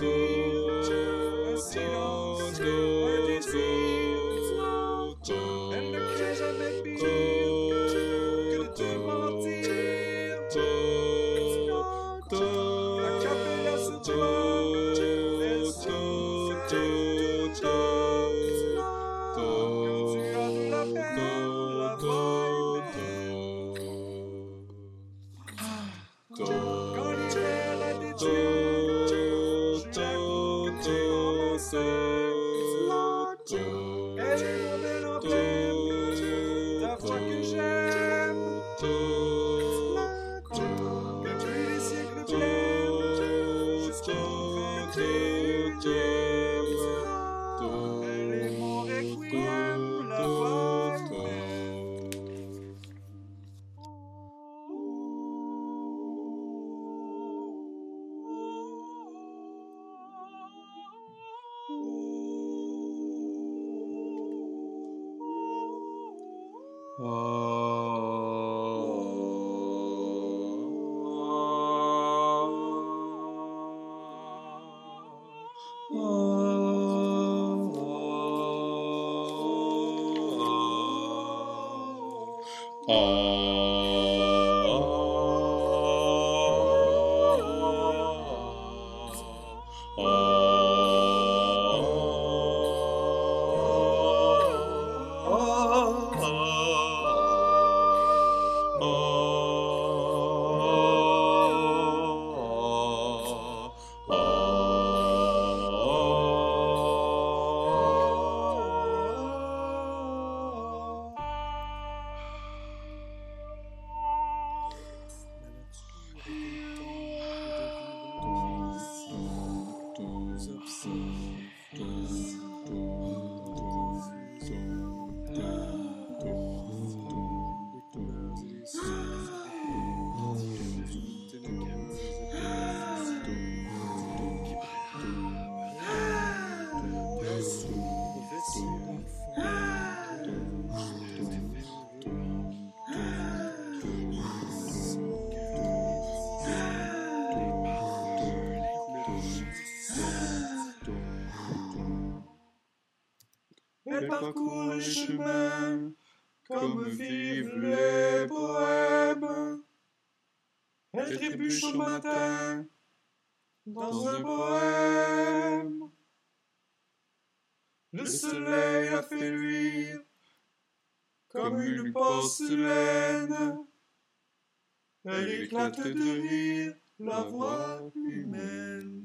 Good. Go, go, go, go, day. Oh. Elle parcourt les chemins comme vivent les poèmes. Elle trébuche au matin dans un poème. Le soleil a fait luire comme une porcelaine. Elle éclate de rire la voix humaine.